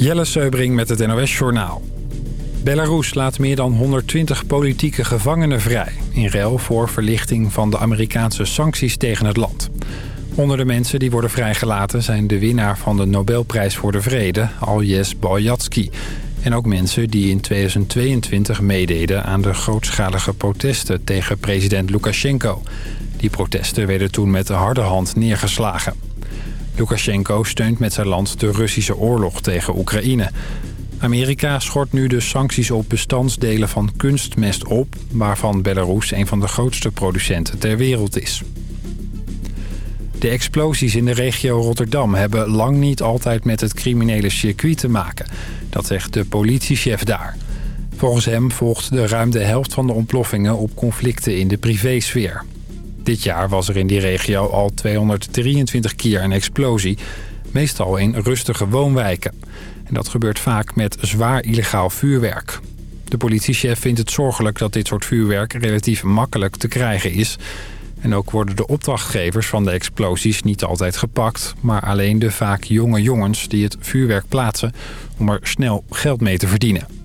Jelle Seubring met het NOS Journaal. Belarus laat meer dan 120 politieke gevangenen vrij... in ruil voor verlichting van de Amerikaanse sancties tegen het land. Onder de mensen die worden vrijgelaten zijn de winnaar van de Nobelprijs voor de Vrede... Aljes Baljatsky. En ook mensen die in 2022 meededen aan de grootschalige protesten tegen president Lukashenko. Die protesten werden toen met de harde hand neergeslagen. Lukashenko steunt met zijn land de Russische oorlog tegen Oekraïne. Amerika schort nu de sancties op bestandsdelen van kunstmest op... waarvan Belarus een van de grootste producenten ter wereld is. De explosies in de regio Rotterdam hebben lang niet altijd met het criminele circuit te maken. Dat zegt de politiechef daar. Volgens hem volgt de ruim de helft van de ontploffingen op conflicten in de privésfeer. Dit jaar was er in die regio al 223 keer een explosie, meestal in rustige woonwijken. En dat gebeurt vaak met zwaar illegaal vuurwerk. De politiechef vindt het zorgelijk dat dit soort vuurwerk relatief makkelijk te krijgen is. En ook worden de opdrachtgevers van de explosies niet altijd gepakt... maar alleen de vaak jonge jongens die het vuurwerk plaatsen om er snel geld mee te verdienen.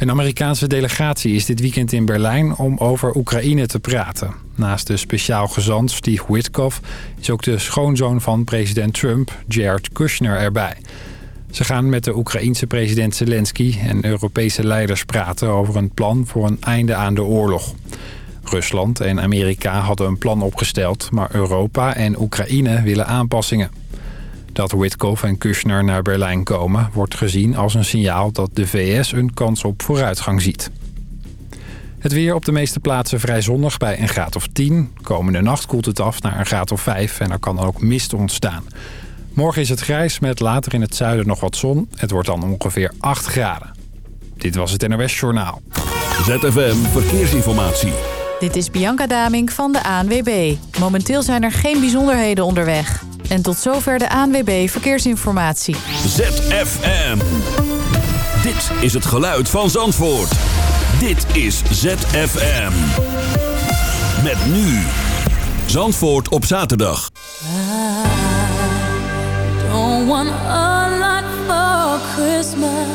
Een Amerikaanse delegatie is dit weekend in Berlijn om over Oekraïne te praten. Naast de speciaal gezant Steve Witkoff is ook de schoonzoon van president Trump, Jared Kushner, erbij. Ze gaan met de Oekraïense president Zelensky en Europese leiders praten over een plan voor een einde aan de oorlog. Rusland en Amerika hadden een plan opgesteld, maar Europa en Oekraïne willen aanpassingen. Dat Witkoff en Kushner naar Berlijn komen wordt gezien als een signaal dat de VS een kans op vooruitgang ziet. Het weer op de meeste plaatsen vrij zonnig bij een graad of 10. Komende nacht koelt het af naar een graad of 5 en er kan ook mist ontstaan. Morgen is het grijs met later in het zuiden nog wat zon. Het wordt dan ongeveer 8 graden. Dit was het NOS Journaal. ZFM Verkeersinformatie. Dit is Bianca Daming van de ANWB. Momenteel zijn er geen bijzonderheden onderweg. En tot zover de ANWB Verkeersinformatie. ZFM. Dit is het geluid van Zandvoort. Dit is ZFM. Met nu. Zandvoort op zaterdag. I don't want a lot for Christmas.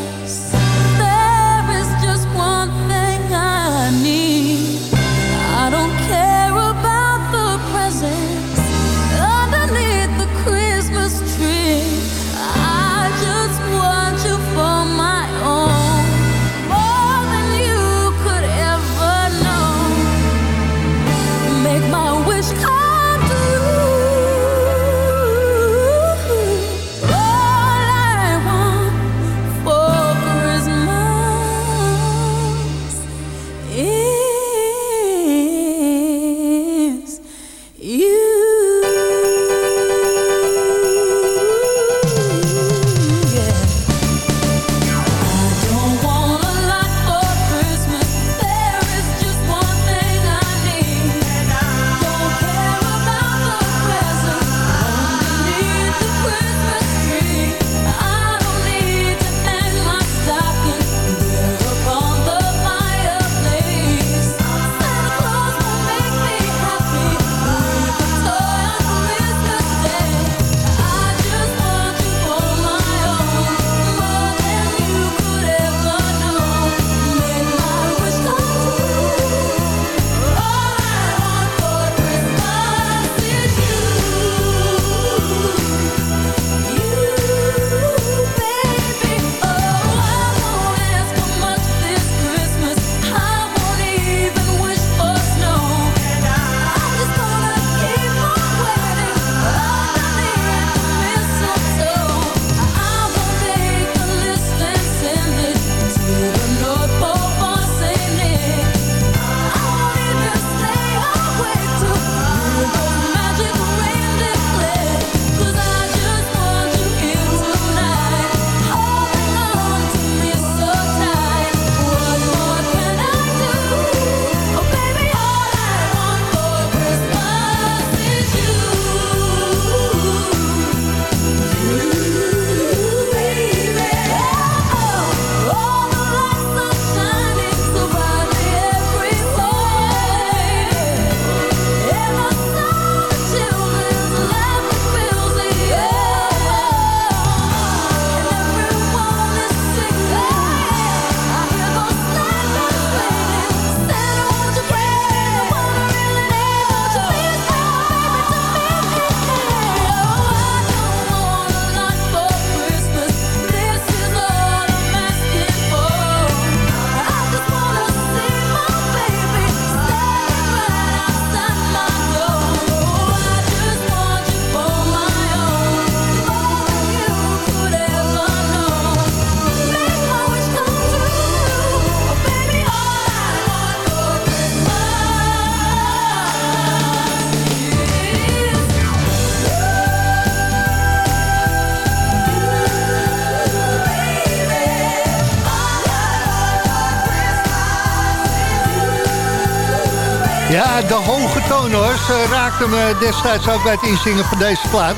Ja, de hoge toon hoor. Ze raakte me destijds ook bij het inzingen van deze plaat.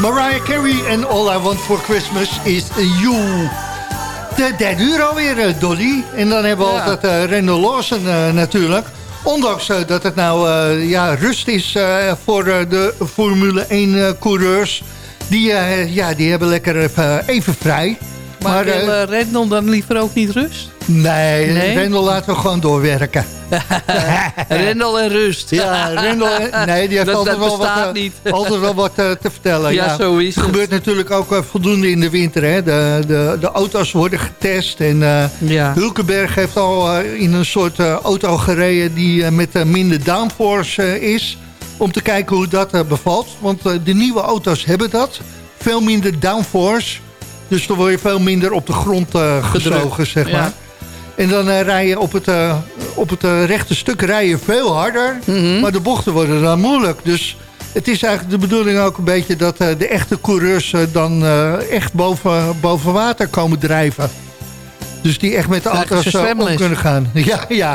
Mariah Carey en All I Want For Christmas is You. De derde uur alweer, eh, Dolly. En dan hebben we ja. altijd uh, Randall Lawson uh, natuurlijk. Ondanks uh, dat het nou ja, rust is voor de Formule 1 coureurs. Die, ja, die hebben lekker even, vrij. Maar, maar wil Randall dan liever ook niet rust? Nee, nee? Rendel laten we gewoon doorwerken. Rendel en rust. Ja, Rendel en, Nee, die heeft dat, altijd, dat wel wat, uh, niet. altijd wel wat uh, te vertellen. Ja, ja, zo is het. Gebeurt natuurlijk ook uh, voldoende in de winter. Hè. De, de, de auto's worden getest. En ja. Hulkenberg heeft al in een soort auto gereden... die met minder downforce is. Om te kijken hoe dat bevalt. Want de nieuwe auto's hebben dat. Veel minder downforce. Dus dan word je veel minder op de grond gezogen, zeg maar. Ja. En dan uh, rij je op het, uh, op het uh, rechte stuk rij je veel harder. Mm -hmm. Maar de bochten worden dan moeilijk. Dus het is eigenlijk de bedoeling ook een beetje... dat de echte coureurs dan echt boven, boven water komen drijven. Dus die echt met de auto's om kunnen gaan. Ja, ja.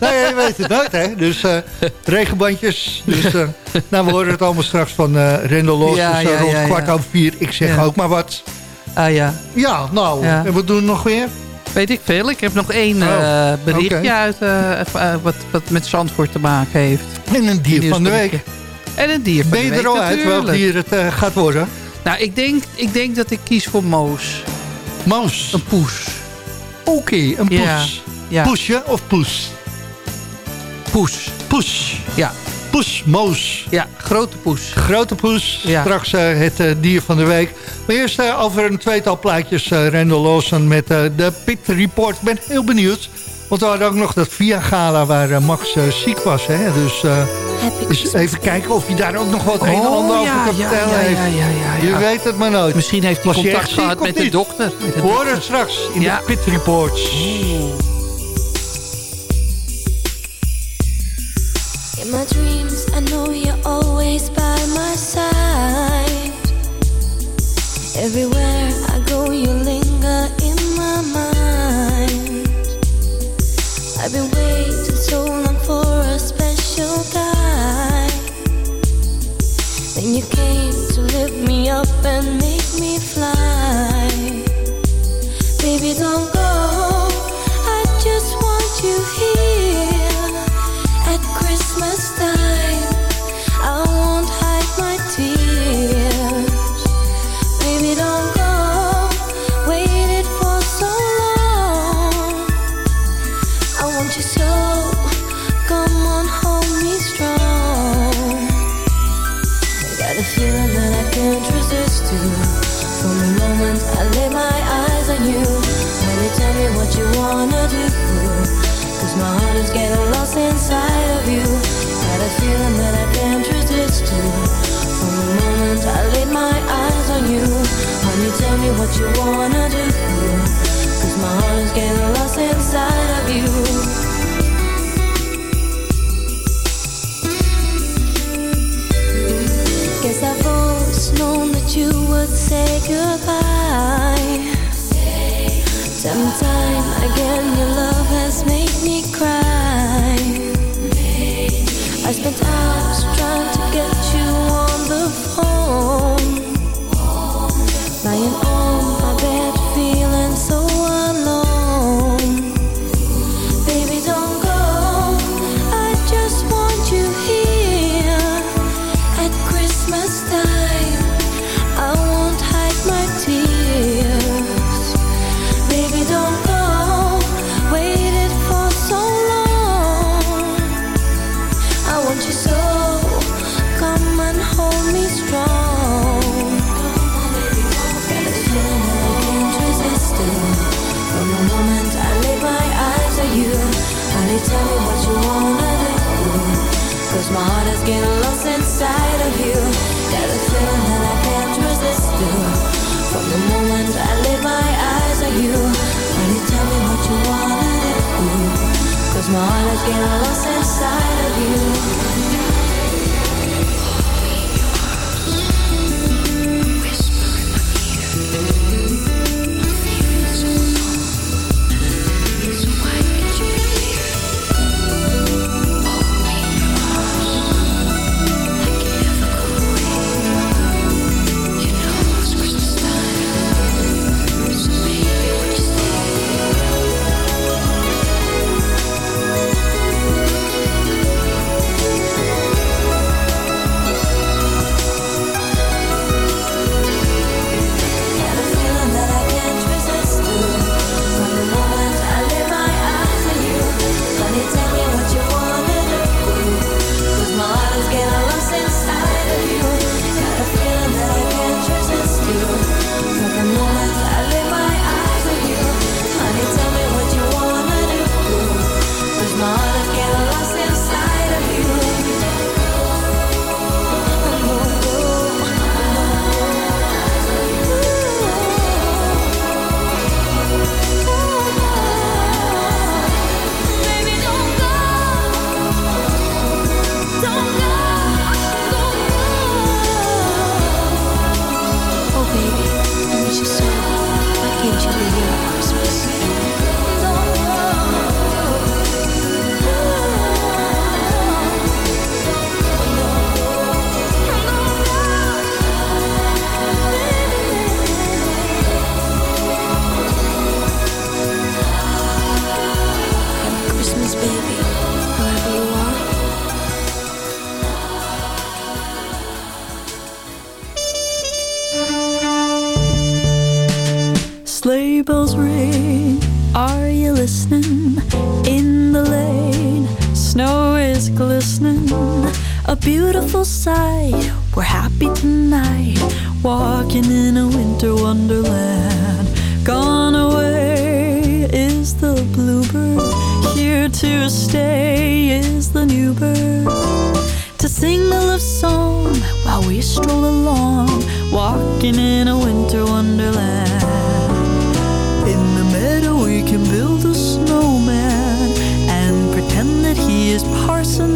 nee, je weet het nooit, hè. Dus regenbandjes. Dus, nou, we horen het allemaal straks van uh, Rendel Los. Ja, dus, ja, rond kwart over vier. Ik zeg ook maar wat. Ah ja. Ja, nou. En wat doen we nog weer? Weet ik veel. Ik heb nog één oh, uh, berichtje okay. uit uh, wat, wat met Zandvoort te maken heeft. En een dier van de week. En een dier van ben de week, Ben je er al uit welk dier het uh, gaat worden? Nou, ik denk, ik denk dat ik kies voor Moos. Moos? Een poes. Oké, okay, een poes. Ja, ja. Poesje of poes? Poes. Poes. Ja. Poesmoos. Ja, grote poes. Grote poes. Ja. Straks uh, het uh, dier van de week. Maar eerst uh, over een tweetal plaatjes. Randall Lawson met de Pit Report. Ik ben heel benieuwd. Want we hadden ook nog dat Via Gala waar Max ziek was. Hè? Dus even kijken of hij daar ook nog wat oh, een en ander over kan ja, vertellen ja, heeft. Ja, Je weet het maar nooit. Misschien heeft hij contact gehad met de dokter. We horen het straks in de Pit Reports. Oh. Everywhere I go, you linger in my mind. I've been waiting so long for a special guy. Then you came to lift me up and make me fly. Baby, don't go. I just want you here wanna do. Cause my heart is getting lost inside of you. Got a feeling that I can't resist you. From the moment I laid my eyes on you Honey, tell me what you wanna do. Cause my heart is getting lost inside of you. Guess I've always known that you would say goodbye. Time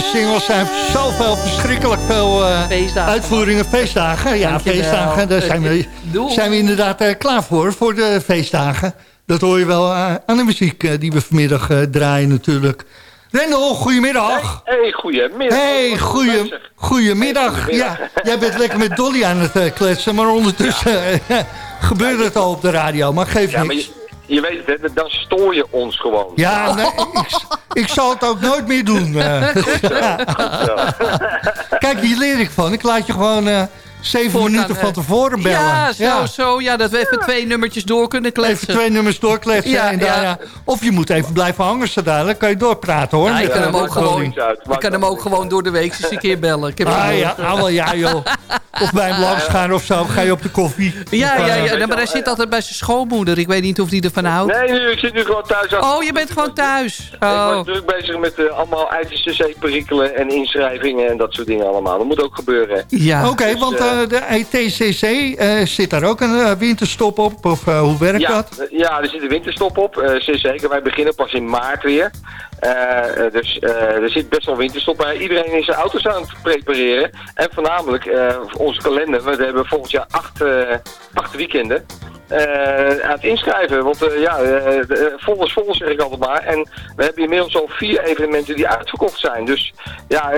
Singles zijn zoveel verschrikkelijk veel eh, Feestdagen. uitvoeringen. Feestdagen, ja, Dankjewel. feestdagen. Daar zijn we, zijn we inderdaad eh, klaar voor, voor de feestdagen. Dat hoor je wel eh, aan de muziek die we vanmiddag draaien natuurlijk. Rendel, goedemiddag. Hey, goedemiddag. Hey, goeie, goedemiddag. Ja, jij bent lekker met Dolly aan het kletsen, maar ondertussen gebeurt het al op de radio. Maar geef Ja, maar niks. je, je weet het, hè, dan stoor je ons gewoon. Ja, nee, ik, ik zal het ook nooit meer doen. eh. Ja. Kijk, hier leer ik van. Ik laat je gewoon eh, zeven Voortaan, minuten eh, van tevoren bellen. Ja, zo, zo. Ja, dat we even twee nummertjes door kunnen Even kletsen. twee nummers doorkletsen. Ja, en daarna, Of je moet even blijven hangen zo dadelijk. kan je doorpraten hoor. Ja, je met, kan eh, hem ook gewoon-. Ik kan hem ook gewoon door de week eens een keer bellen. Ik heb Ah ja, nou wel ja joh. Of bij hem langs gaan of zo. Ga je op de koffie. Ja, Of, ja, eh, ja, nee, maar hij zit altijd bij zijn schoonmoeder. Ik weet niet of die ervan houdt. Nee, nu, ik zit nu gewoon thuis. Oh, je bent gewoon thuis. Ik Oh. ben druk bezig met eh, allemaal ITCC-perikelen en inschrijvingen en dat soort dingen allemaal. Dat moet ook gebeuren. Ja. Oké, Dus, want eh, de ETCC, eh, zit daar ook een winterstop op? Of hoe werkt Ja, dat? ja, er zit een winterstop op. eh, zeker. Wij beginnen pas in maart weer. Eh, eh, dus eh, er zit best wel winterstop bij. Iedereen is zijn auto's aan het prepareren. En voornamelijk eh, onze kalender. We hebben volgend jaar acht, eh, acht weekenden. eh, aan het inschrijven. Want eh, ja, vol is vol zeg ik altijd maar. En we hebben inmiddels al vier evenementen die uitverkocht zijn. Dus ja,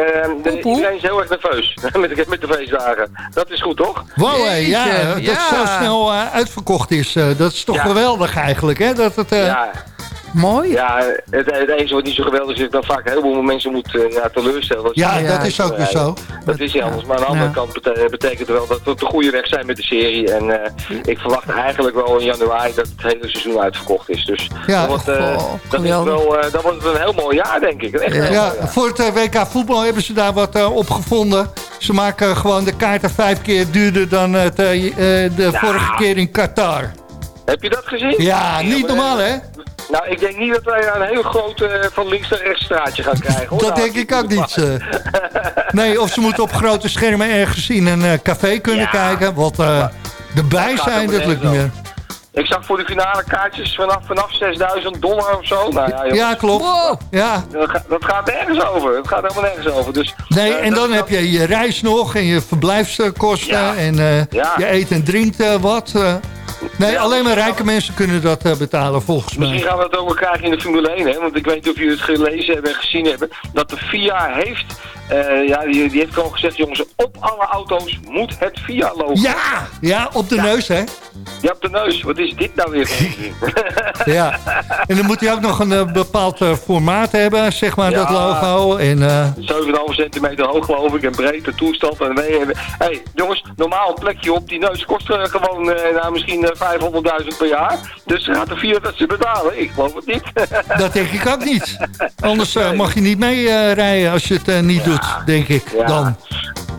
de- iedereen is heel erg nerveus met, de, met de feestdagen. Dat is goed toch? Wow, ja, dat het zo snel eh, uitverkocht is. eh, dat is toch Ja. geweldig eigenlijk, hè? Dat het, eh, Ja, Mooi. Ja, het, het enige wat niet zo geweldig is, is dat vaak een heleboel mensen moet ja, teleurstellen. Dat ja, ze- dat is ook weer zo. Dat is niet anders. Maar aan de andere Ja. kant bete- betekent het wel dat we op de goede weg zijn met de serie. En eh, ik verwacht eigenlijk wel in januari dat het hele seizoen uitverkocht is. Dus Ja. dat, wordt, Goh, dat, is wel, dat wordt een heel mooi jaar, denk ik. Echt heel Ja, voor het WK voetbal hebben ze daar wat eh, op gevonden. Ze maken gewoon de kaarten vijf keer duurder dan het, de vorige keer in Qatar. Heb je dat gezien? Ja, niet normaal hè? Nou, ik denk niet dat wij een heel groot eh, van links naar rechts straatje gaan krijgen. Hoor. Dat Nou, denk ik ook niet. eh. Nee, of ze moeten op grote schermen ergens in een eh, café kunnen Ja. kijken. Want eh, erbij zijn, dat lukt niet meer. Ik zag voor de finale kaartjes vanaf, vanaf 6000 dollar of zo. Nou, ja. Ja, klopt. Wow. Ja. Dat, gaat- dat gaat nergens over. Het gaat helemaal nergens over. Dus, Nee, en dan dat- heb je je reis nog en je verblijfskosten Ja. en Ja. je eet en drinkt wat. Nee, alleen maar rijke mensen kunnen dat eh, betalen volgens Misschien mij. gaan we het ook krijgen in de Formule 1, hè? Want ik weet niet of jullie het gelezen hebben en gezien hebben. Dat de FIA heeft Uh, ja, die, die heeft gewoon gezegd, jongens, op alle auto's moet het VIA-logo. Ja, ja, op de neus, hè? Ja, op de neus. Wat is dit nou weer? ja, en dan moet hij ook nog een uh, bepaald uh, formaat hebben, zeg maar, dat logo. En, 7,5 centimeter hoog, geloof ik, en breedte toestand. En Hé, hey, jongens, normaal een plekje op die neus kost gewoon nou, misschien 500.000 per jaar. Dus gaat de VIA dat ze betalen? Ik geloof het niet. dat denk ik ook niet. Anders mag je niet mee rijden als je het niet doet denk ik, dan.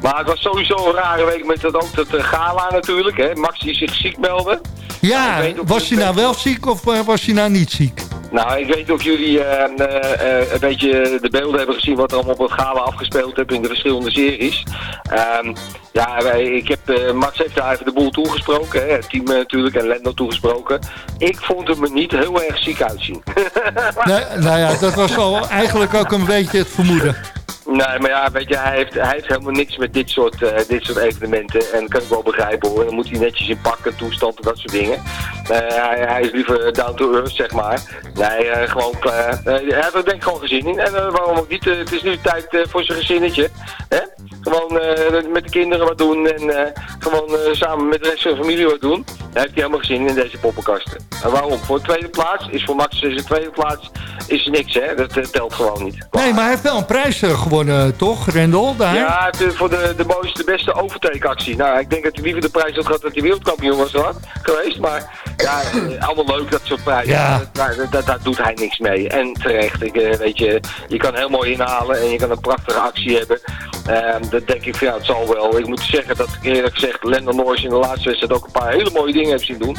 Maar het was sowieso een rare week met dat, ook dat uh, gala natuurlijk. Hè? Max die zich ziek meldde. Ja, was hij nou wel ziek of uh, was hij nou niet ziek? Nou, ik weet niet of jullie uh, een beetje de beelden hebben gezien wat er allemaal op het gala afgespeeld hebben in de verschillende series. Um, ja, wij, ik heb, Max heeft daar even de boel toegesproken, hè, het team natuurlijk en Lendo toegesproken. Ik vond hem er niet heel erg ziek uitzien. nee, nou ja, dat was al eigenlijk ook een beetje het vermoeden. Nee, maar ja, weet je, hij heeft, hij heeft helemaal niks met dit soort, uh, dit soort evenementen. En dat kan ik wel begrijpen hoor. Dan moet hij netjes in pakken, toestand en dat soort dingen. Uh, hij, hij, is liever down to earth, zeg maar. Nee, uh, gewoon, hij heeft er denk ik gewoon gezin in. En waarom ook niet? het is nu tijd voor zijn gezinnetje. Hè? Gewoon met de kinderen wat doen en gewoon samen met de rest van de familie wat doen. Daar heeft hij helemaal gezien in deze poppenkasten. En waarom? Voor de tweede plaats is voor Max zijn tweede plaats is niks, hè? Dat telt gewoon niet. Nee, maar hij heeft wel een prijs gewonnen, toch, Rendel? Daar? Ja, voor de, de mooiste, beste overtakeactie. Nou, ik denk dat hij liever de prijs had gehad dat hij wereldkampioen was hoor, geweest. Maar ja, eh, allemaal leuk dat soort prijzen. Ja. Daar, daar, daar, doet hij niks mee. En terecht, ik, eh, weet je, je kan heel mooi inhalen en je kan een prachtige actie hebben. Um, dat denk ik van ja, het zal wel. Ik moet zeggen dat ik eerlijk gezegd Lando Norris in de laatste wedstrijd ook een paar hele mooie dingen heb zien doen.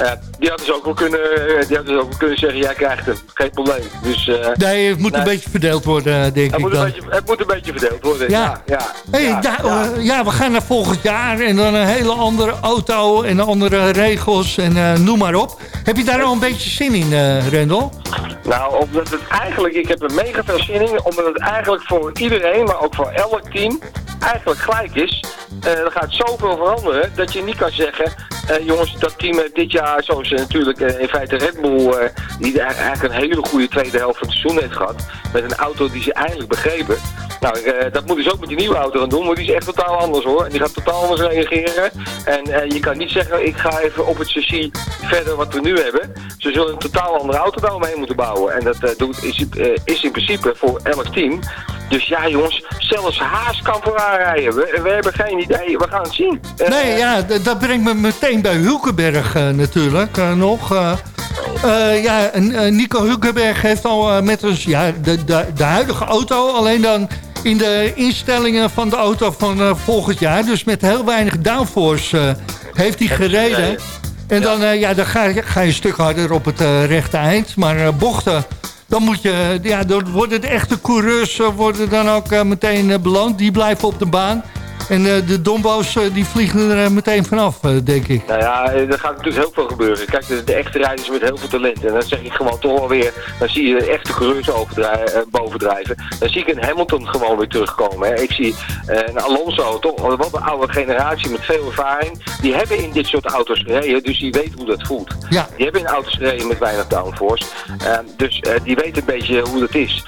Uh, die hadden ze ook wel kunnen, die hadden ze ook wel kunnen zeggen, jij krijgt hem, geen probleem. Dus, uh, nee, het moet een beetje verdeeld worden, denk ik dan het moet een beetje verdeeld worden. Ja, ja. Hey, ja, ja, we gaan naar volgend jaar en dan een hele andere auto en andere regels en uh, noem maar op. Heb je daar al een beetje zin in, uh, Rendel? Nou, omdat het eigenlijk, ik heb er mega veel zin in, omdat het eigenlijk voor iedereen, maar ook voor elk team, eigenlijk gelijk is. Uh, er gaat zoveel veranderen dat je niet kan zeggen... Uh, jongens, dat team dit jaar, zoals natuurlijk in feite Red Bull... die eigenlijk een hele goede tweede helft van het seizoen heeft gehad... met een auto die ze eigenlijk begrepen... Nou, dat moeten ze ook met die nieuwe auto gaan doen, maar die is echt totaal anders hoor. En die gaat totaal anders reageren. En je kan niet zeggen, ik ga even op het chassis verder wat we nu hebben. Ze zullen een totaal andere auto daaromheen moeten bouwen. En dat doet, is, is in principe voor elk team dus ja, jongens, zelfs Haas kan vooraan rijden. We, we, hebben geen idee, we gaan het zien. Eh, nee, ja, dat brengt me meteen bij Hulkenberg uh, natuurlijk uh, nog. ja, Nico Hulkenberg heeft al met ons ja, de, de, de, huidige auto... alleen dan in de instellingen van de auto van volgend jaar... dus met heel weinig downforce heeft hij gereden... En dan, ja, dan ga, ga, je een stuk harder op het rechte eind. Maar bochten dan moet je, ja, dan worden de echte coureurs eh, worden dan ook eh, meteen eh, beloond. Die blijven op de baan. En uh, de dombo's uh, die vliegen er meteen vanaf, denk ik. Nou ja, er gaat natuurlijk heel veel gebeuren. Kijk, de, de echte rijders met heel veel talent. En dan zeg ik gewoon toch alweer, dan zie je de echte coureurs bovendrijven. Dan zie ik een Hamilton gewoon weer terugkomen. Hè. Ik zie een Alonso, toch wat een oude generatie met veel ervaring. Die hebben in dit soort auto's gereden, dus die weet hoe dat voelt. Ja. Die hebben in auto's gereden met weinig downforce. Ehm, dus die weten een beetje hoe dat is.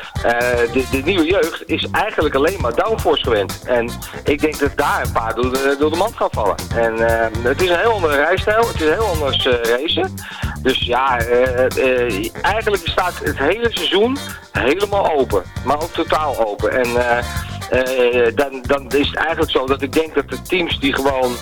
de, de nieuwe jeugd is eigenlijk alleen maar downforce gewend. En ik denk dat daar een paar door de, mand gaan vallen. En uh, het is een heel andere rijstijl, het is heel anders uh, racen. Dus ja, uh, eigenlijk staat het hele seizoen helemaal open. Maar ook totaal open. En dan, dan is het eigenlijk zo dat ik denk dat de teams die gewoon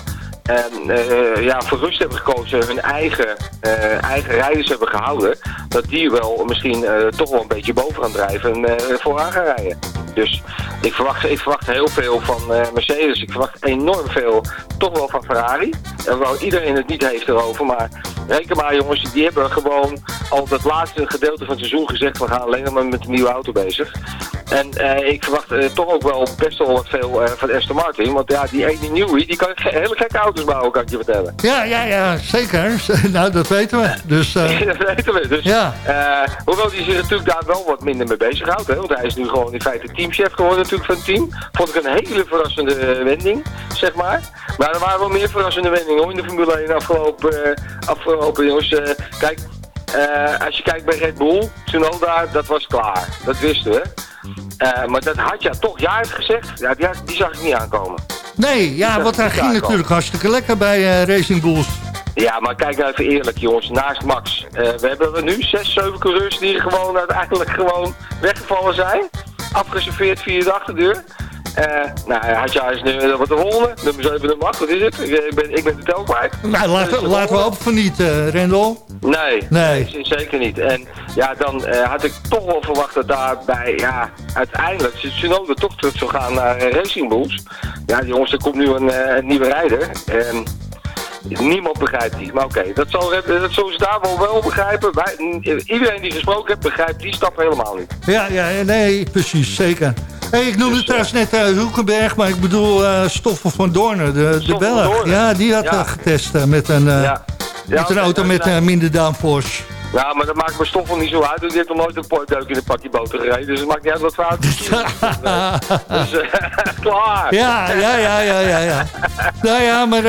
uh, ja, voor rust hebben gekozen, hun eigen, uh, eigen rijders hebben gehouden, dat die wel misschien toch wel een beetje boven gaan drijven en vooraan gaan rijden. Dus ik verwacht, ik verwacht heel veel van Mercedes, ik verwacht enorm veel toch wel van Ferrari. Hoewel iedereen het niet heeft erover, maar reken maar jongens, die hebben gewoon al het laatste gedeelte van het seizoen gezegd, we gaan alleen maar met een nieuwe auto bezig. En ik verwacht toch ook wel best wel wat veel van Aston Martin, want ja, die ene nieuwe, die kan hele gekke auto's bouwen, kan ik je vertellen. Ja, ja, ja, zeker. nou, dat weten we. Dus, uh... dat weten we. Dus, ja. Uh, hoewel hij zich natuurlijk daar wel wat minder mee bezighoudt. Hè, want hij is nu gewoon in feite teamchef geworden natuurlijk van het team. Vond ik een hele verrassende eh, wending, zeg maar. Maar er waren wel meer verrassende wendingen hoor, in de Formule 1 afgelopen, uh, afgelopen jongens. kijk, als je kijkt bij Red Bull, Tsunoda, dat was klaar. Dat wisten we. maar dat had ja toch heeft gezegd, ja, die, die zag ik niet aankomen. Nee, ja, want hij ging natuurlijk hartstikke lekker bij Racing Bulls. Ja, maar kijk nou even eerlijk jongens, naast Max. we hebben nu zes, zeven coureurs die gewoon uiteindelijk gewoon weggevallen zijn. Afgeserveerd via de achterdeur. Uh, nou, Hadja is nu wat de volgende. Nummer 7, nummer 8, wat is het? Ik ben, ik ben de tel kwijt. Nou, laten, laten we hopen van niet, uh, Rendel. Nee, nee. zeker niet. En ja, dan uh, had ik toch wel verwacht dat daarbij, ja, uiteindelijk Tsunoda toch terug zou gaan naar Racing Bulls. Ja, jongens, er komt nu een, een nieuwe rijder. En Niemand begrijpt die. Maar oké, dat, zal, dat zullen ze daar wel, wel begrijpen. Wij, iedereen die gesproken heeft, begrijpt die stap helemaal niet. Ja, ja nee, precies, zeker. Hey, ik noemde dus, trouwens net uh, Hulkenberg, maar ik bedoel uh, Stoffel van Doornen, de, de Belg. Ja, die had ja. getest met een, ja. met een auto met minder downforce. Ja, maar dat maakt me stoffel niet zo uit. Ik heb nog nooit een deuk in een pakje boter gereden. Dus het maakt niet uit wat fout is. dus klaar. Ja, ja, ja, ja, ja. ja. nou ja, maar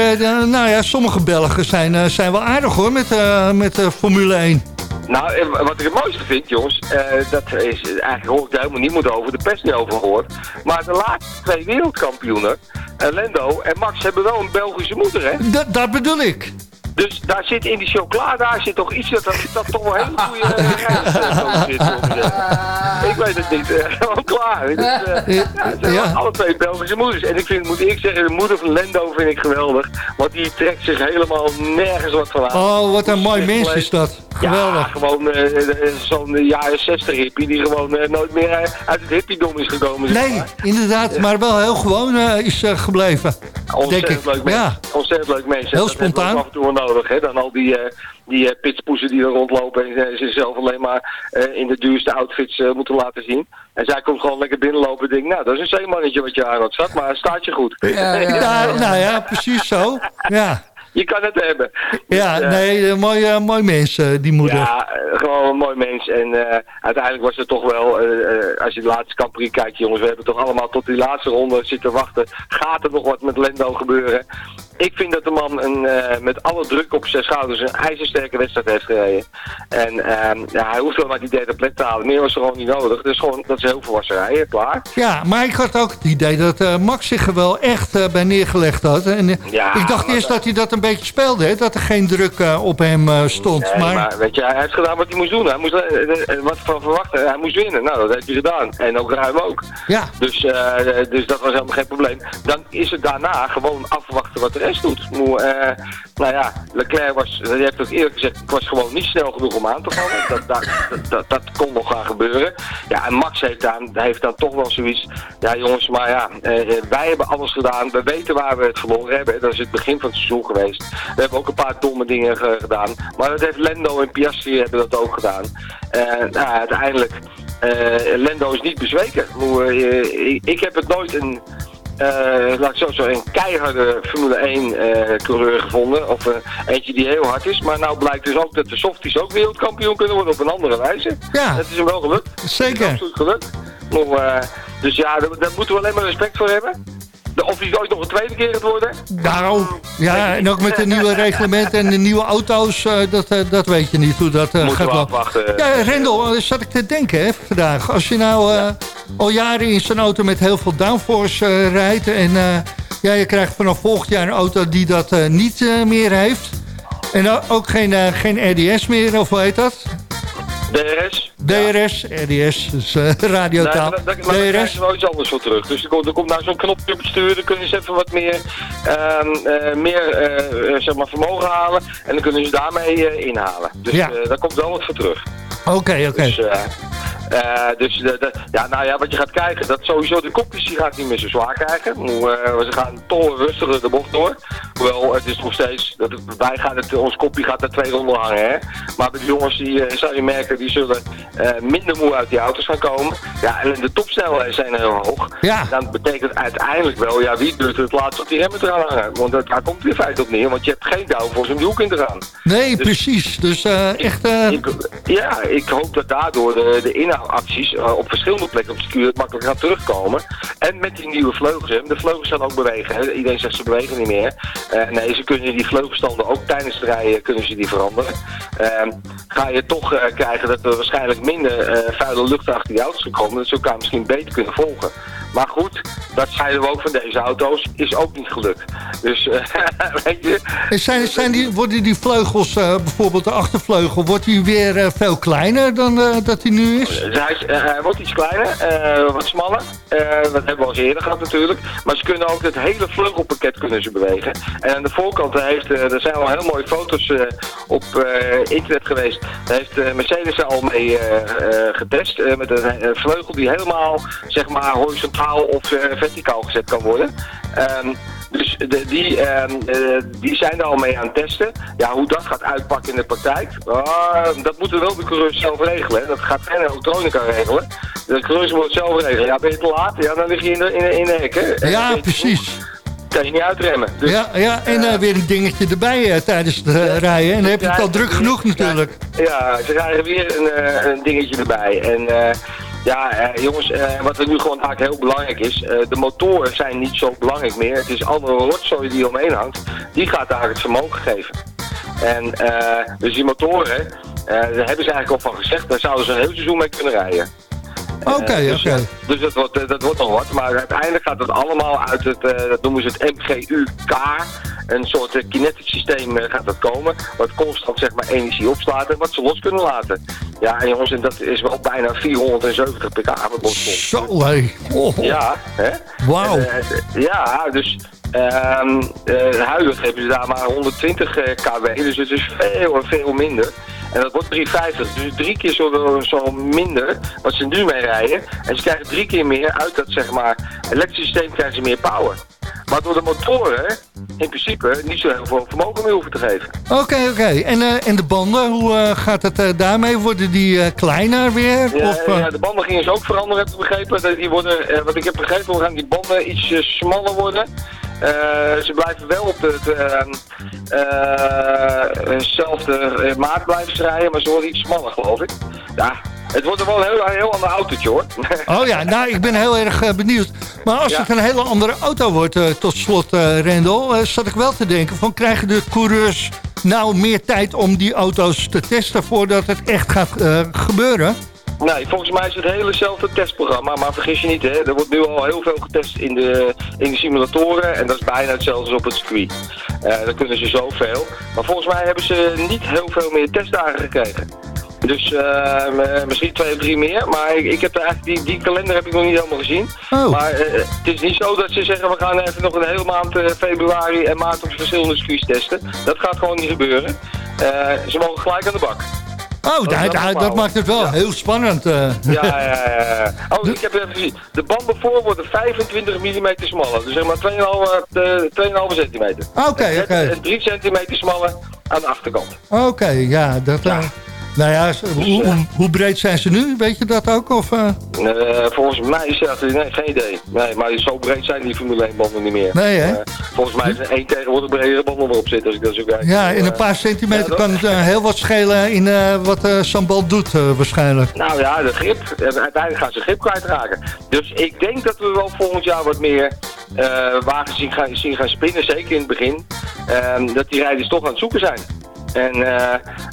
nou ja, sommige Belgen zijn, zijn wel aardig hoor met, met Formule 1. Nou, wat ik het mooiste vind, jongens, uh, dat is eigenlijk hoor ik daar helemaal niemand over, de pers niet over gehoord. Maar de laatste twee wereldkampioenen, uh, Lendo en Max, hebben wel een Belgische moeder, hè? Dat bedoel ik. Dus daar zit in die chocola, daar zit toch iets dat, dat, toch wel hele goede uh, zit. Ik weet het niet. Gewoon uh, klaar. Dus, uh, ja, Alle twee Belgische moeders. En ik vind, moet ik zeggen, de moeder van Lendo vind ik geweldig. Want die trekt zich helemaal nergens wat van aan. Oh, wat een mooi mens is dat. Geweldig. Ja, gewoon uh, zo'n jaren 60 hippie die gewoon nooit meer uit het hippiedom is gekomen. Nee, inderdaad. Maar wel heel gewoon is gebleven. Ontzettend leuk mens. Ja. Ontzettend leuk mens. Heel spontaan. Af en toe nodig, hè, dan al die, uh, die uh, pitspoezen die er rondlopen en uh, zichzelf alleen maar in de duurste outfits moeten laten zien. En zij komt gewoon lekker binnenlopen en denkt, nou, dat is een zeemannetje wat je aan had zat, maar staat je goed. Ja, ja, nou ja, precies zo. Ja. Je kan het hebben. Ja, dus, nee, mooi, mooi mens, die moeder. Ja, gewoon een mooi mens. En uiteindelijk was het toch wel, als je de laatste Capri kijkt, jongens, we hebben toch allemaal tot die laatste ronde zitten wachten. Gaat er nog wat met Lendo gebeuren? Ik vind dat de man een, uh, met alle druk op zijn schouders een ijzersterke wedstrijd heeft gereden. En uh, ja, hij hoeft wel maar die derde plek te halen. Meer was er gewoon niet nodig. Dus gewoon, dat is heel volwassen rijden, klaar. Ja, maar ik had ook het idee dat uh, Max zich er wel echt uh, bij neergelegd had. En ja, ik dacht eerst dat hij dat een beetje speelde, hè? dat er geen druk op hem stond. Nee, maar... maar... weet je, hij heeft gedaan wat hij moest doen. Hij moest, wat van verwachten, hij moest winnen. Nou, dat heeft hij gedaan. En ook ruim ook. Ja. Dus, dus dat was helemaal geen probleem. Dan is het daarna gewoon afwachten wat er is doet. Uh, nou ja, Leclerc was, je hebt ook eerlijk gezegd, was gewoon niet snel genoeg om aan te vallen. Dat, dat, dat, dat, kon nog gaan gebeuren. Ja, en Max heeft dan, heeft dan toch wel zoiets, ja jongens, maar ja, uh, wij hebben alles gedaan. We weten waar we het verloren hebben. Dat is het begin van het seizoen geweest. We hebben ook een paar domme dingen gedaan. Maar dat heeft Lendo en Piastri hebben dat ook gedaan. En nou, uiteindelijk, Lendo is niet bezweken. ik heb het nooit een laat ik zo zeggen, een keiharde Formule 1 uh, eh, coureur gevonden. Of uh, eentje die heel hard is. Maar nou blijkt dus ook dat de softies ook wereldkampioen kunnen worden op een andere wijze. Ja. Dat is hem wel gelukt. Zeker. absoluut gelukt. Dus ja, daar, daar moeten we alleen maar respect voor hebben. Of die ooit nog een tweede keer gaat worden? Nou, ja, en ook met de nieuwe reglementen en de nieuwe auto's, uh, dat, uh, dat weet je niet hoe dat uh, gaat lopen. Ja, Rendel, zat ik te denken hè, vandaag. Als je nou ja. al jaren in zo'n auto met heel veel downforce rijdt... en ja, je krijgt vanaf volgend jaar een auto die dat niet meer heeft... en ook geen, geen RDS meer, of hoe heet dat? DRS? DRS, RDS, dus uh, radiotaal. Nee, daar, krijg je wel iets anders voor terug. Dus er komt, er komt nou zo'n knopje op het stuur, dan kunnen ze even wat meer, uh, meer uh, zeg maar vermogen halen. En dan kunnen ze daarmee inhalen. Dus ja. daar komt wel wat voor terug. Oké, okay, oké. Okay. Dus, dus de, de, ja, nou ja, wat je gaat krijgen, dat sowieso de kopjes die gaat niet meer zo zwaar krijgen. Uh, ze gaan toch rustiger de bocht door. Hoewel, het is nog steeds, dat, wij gaan het, ons kopje gaat er twee ronden hangen. Hè? Maar de jongens, die zou je merken, die zullen minder moe uit die auto's gaan komen. Ja, en de topsnelheden zijn heel hoog. Ja. Dan betekent uiteindelijk wel, ja, wie durft het laatst op die remmen te gaan hangen? Want daar komt weer feit op neer, want je hebt geen downforce om die hoek in te gaan. Nee, dus, precies. Dus echt... Ik, ja, ik hoop dat daardoor de, de inhoud acties op verschillende plekken op het circuit makkelijk gaan terugkomen. En met die nieuwe vleugels, de vleugels gaan ook bewegen. Hè. Iedereen zegt ze bewegen niet meer. nee, ze kunnen die vleugelstanden ook tijdens het rijden kunnen ze die veranderen. Ehm, ga je toch krijgen dat er waarschijnlijk minder vuile lucht achter die auto's gekomen. Dat ze elkaar misschien beter kunnen volgen. Maar goed, dat zeiden we ook van deze auto's, is ook niet gelukt. Dus, uh, weet je... zijn, zijn die, worden die vleugels, uh, bijvoorbeeld de achtervleugel, wordt die weer uh, veel kleiner dan dat hij nu is? Hij, wordt iets kleiner, wat smaller. dat hebben we al eerder gehad natuurlijk. Maar ze kunnen ook het hele vleugelpakket kunnen ze bewegen. En aan de voorkant heeft, er zijn al heel mooie foto's op internet geweest. Daar heeft Mercedes er al mee getest. met een vleugel die helemaal, zeg maar, horizontaal of verticaal gezet kan worden. Um, dus de, die, um, uh, die zijn er al mee aan het testen. Ja, hoe dat gaat uitpakken in de praktijk, uh, dat moeten wel de coureurs zelf regelen. Dat gaat geen elektronica regelen. De coureurs moeten het zelf regelen. Ja, ben je te laat? Ja, dan lig je in de, in de, in de hek, hè? Ja, precies kan je niet uitremmen. Dus, ja, ja, en uh, weer een dingetje erbij tijdens het rijden. En dan heb je het al druk genoeg natuurlijk. Ja, ze krijgen weer een, een dingetje erbij. En ja, eh, jongens, eh, wat er nu gewoon eigenlijk heel belangrijk is, eh, de motoren zijn niet zo belangrijk meer. Het is alle rotzooi die omheen hangt, die gaat eigenlijk het vermogen geven. En dus die motoren, daar hebben ze eigenlijk al van gezegd, daar zouden ze een heel seizoen mee kunnen rijden. Oké, dus, oké. Dus dat wordt, dat wordt nog wat. Maar uiteindelijk gaat het allemaal uit het, dat noemen ze het MGU-K een soort uh, kinetic systeem uh, gaat dat komen. Wat constant zeg maar energie opslaat en wat ze los kunnen laten. Ja, en jongens, en dat is wel bijna 470 pk Zo, hé. Oh. Ja, hè? Wauw. Uh, ja, dus... Uh, huidig hebben ze daar maar 120 kW, dus het is veel veel minder. En dat wordt 350, dus drie keer zo, zo minder wat ze nu mee rijden. En ze krijgen drie keer meer uit dat zeg maar elektrisch systeem krijgen ze meer power. Maar door de motoren in principe niet zo heel veel vermogen meer hoeven te geven. Oké, oké. En, uh, en de banden, hoe uh, gaat het uh, daarmee? Worden die kleiner weer? Ja, of, ja, de banden gingen ze ook veranderen, heb ik begrepen. Die worden, wat ik heb begrepen, gaan die banden iets smaller worden. ze blijven wel op hetzelfde maat blijven rijden, maar ze worden iets smaller, geloof ik. Ja, het wordt wel een heel, heel ander autootje hoor. Oh ja, nou ik ben heel erg uh, benieuwd. Maar als het een hele andere auto wordt uh, tot slot, uh, Rendel, zat ik wel te denken van krijgen de coureurs nou meer tijd om die auto's te testen voordat het echt gaat gebeuren? Nee, volgens mij is het hele hetzelfde testprogramma, maar vergis je niet, hè, er wordt nu al heel veel getest in de, in de simulatoren en dat is bijna hetzelfde als op het circuit. Uh, dan kunnen ze zoveel. Maar volgens mij hebben ze niet heel veel meer testdagen gekregen. Dus uh, misschien twee of drie meer. Maar ik, ik heb eigenlijk die, die kalender heb ik nog niet helemaal gezien. Oh. Maar uh, het is niet zo dat ze zeggen we gaan even nog een hele maand uh, februari en maart op verschillende circuits testen. Dat gaat gewoon niet gebeuren. ze mogen gelijk aan de bak. Oh, dat, dat, dat maakt het wel ja. heel spannend. Ja, ja, ja. Oh, ik heb even gezien. De banden voor worden 25 mm smaller. Dus zeg maar 2,5 centimeter. Oké, oké. Okay. En 3 centimeter smaller aan de achterkant. Oké, ja, dat... Ja. Nou ja, hoe, hoe, breed zijn ze nu? Weet je dat ook? Of, uh... Uh, volgens mij is dat nee, geen idee. Nee, maar zo breed zijn die Formule 1 banden niet meer. Nee, hè? Uh, volgens mij is er één tegenwoordig bredere banden erop zitten, als ik dat zo kijk. Ja, in een paar centimeter kan het heel wat schelen in wat Sambal doet waarschijnlijk. Nou ja, de grip. Uiteindelijk gaan ze grip kwijtraken. Dus ik denk dat we wel volgend jaar wat meer wagens zien gaan, zien gaan spinnen, zeker in het begin. Ehm, dat die rijders toch aan het zoeken zijn. En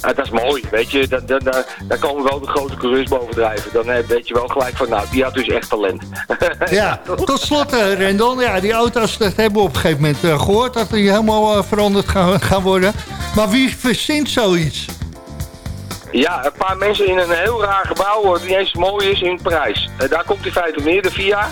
dat is mooi, weet je. Da, da, da, daar komen wel de grote coureurs bovendrijven. Dan uh, weet je wel gelijk van, nou, die had dus echt talent. ja, tot slot, uh, Rendon. Ja, die auto's, dat hebben we op een gegeven moment gehoord... dat die helemaal veranderd gaan, gaan worden. Maar wie verzint zoiets? Ja, een paar mensen in een heel raar gebouw... wat niet eens mooi is in Parijs. daar komt in feite neer, de VIA...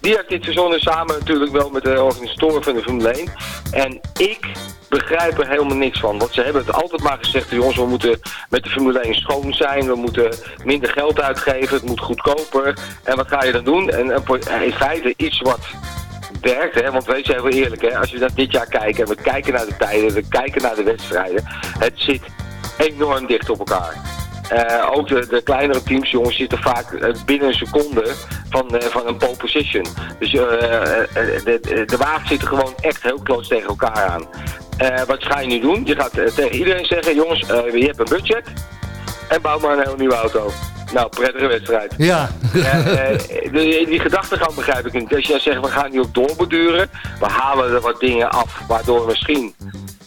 Die heeft dit verzonnen samen natuurlijk wel met de organisatoren van de Formule 1. En ik begrijp er helemaal niks van. Want ze hebben het altijd maar gezegd, jongens, we moeten met de Formule 1 schoon zijn. We moeten minder geld uitgeven, het moet goedkoper. En wat ga je dan doen? En in feite iets wat werkt, hè? want wees even eerlijk, hè? als we naar dit jaar kijken en we kijken naar de tijden, we kijken naar de wedstrijden, het zit enorm dicht op elkaar. Uh, ook de, de, kleinere teams, jongens, zitten vaak uh, binnen een seconde van, uh, van een pole position. Dus de, de wagens zitten gewoon echt heel close tegen elkaar aan. wat ga je nu doen? Je gaat tegen iedereen zeggen, jongens, je hebt een budget en bouw maar een hele nieuwe auto. Nou, prettige wedstrijd. Ja. die, die gedachtegang begrijp ik niet. Als jij zegt, we gaan nu ook doorbeduren. We halen er wat dingen af, waardoor misschien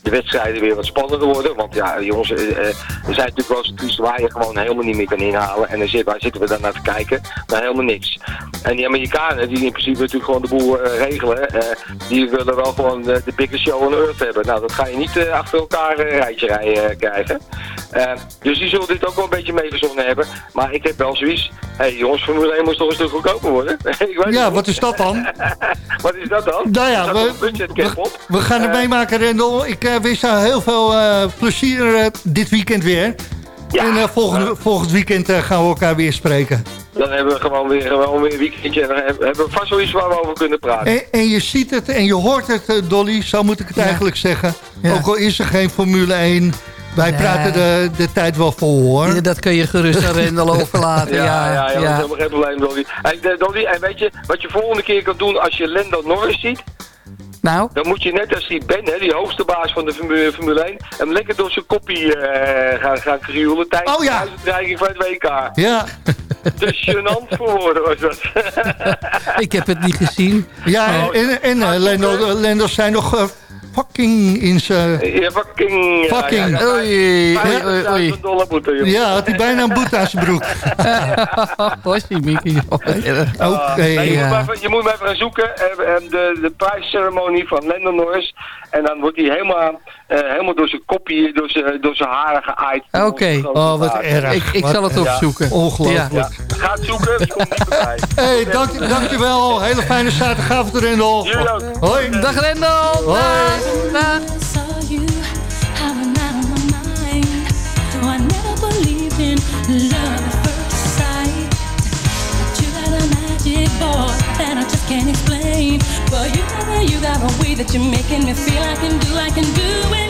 de wedstrijden weer wat spannender worden. Want ja, jongens, er zijn natuurlijk wel eens waar je gewoon helemaal niet meer kan inhalen. En dan zit, waar zitten we dan naar te kijken? Maar helemaal niks. En die Amerikanen, die in principe natuurlijk gewoon de boel regelen, die willen wel gewoon de, de biggest show on earth hebben. Nou, dat ga je niet achter elkaar een rijtje rijden krijgen. dus die zullen dit ook wel een beetje meegezonden hebben. Maar ik heb wel zoiets, hé hey, jongens, Formule 1 moest toch een stuk goedkoper worden? ik weet ja, wat is dat dan? wat is dat dan? Nou ja, we, we, we, gaan het meemaken, Rendel. Ik wens jou heel veel uh, plezier uh, dit weekend weer. Ja, en volgend, volgend weekend gaan we elkaar weer spreken. Dan hebben we gewoon weer, gewoon weer een weekendje. En dan hebben we vast wel iets waar we over kunnen praten. En, en je ziet het en je hoort het, Dolly. Zo moet ik het eigenlijk zeggen. Ja. Ook al is er geen Formule 1... Wij praten de, de tijd wel vol, hoor. Ja, dat kun je gerust aan Rendel overlaten. ja, ja, ja, ja, dat is helemaal geen probleem, Dolly. Hey, Dolly. En weet je, wat je volgende keer kan doen als je Lando Norris ziet... Nou? Dan moet je net als die Ben, hè, die hoogste baas van de Formule, Formule 1... hem lekker door zijn koppie uh, gaan, gaan krioelen tijdens oh, ja. de uitdreiging van het WK. Ja. Te gênant voor woorden was dat. Ik heb het niet gezien. Ja, oh. en, en Lando, Lando zijn nog... Fucking in zijn... Ja, fucking. Fucking. Ja, ja, oei, oei, oei. dollar boete. Ja, had hij bijna een boete aan zijn broek. Hostie, Mickey. Oké. je, je moet me even gaan zoeken. De, de prijsceremonie van Lando Norris. En dan wordt hij helemaal, uh, helemaal door zijn kopje, door zijn, door zijn haren geaaid. Oké. Oh, wat erg. Ik, ik zal het opzoeken. Ja. Ongelooflijk. Ja. Ga het zoeken, het komt niet bij. hey, dank, dankjewel. Hele fijne zaterdagavond, Rendel. Hoi. Dag, Rendel. Hoi. That you're making me feel I can do, I can do it.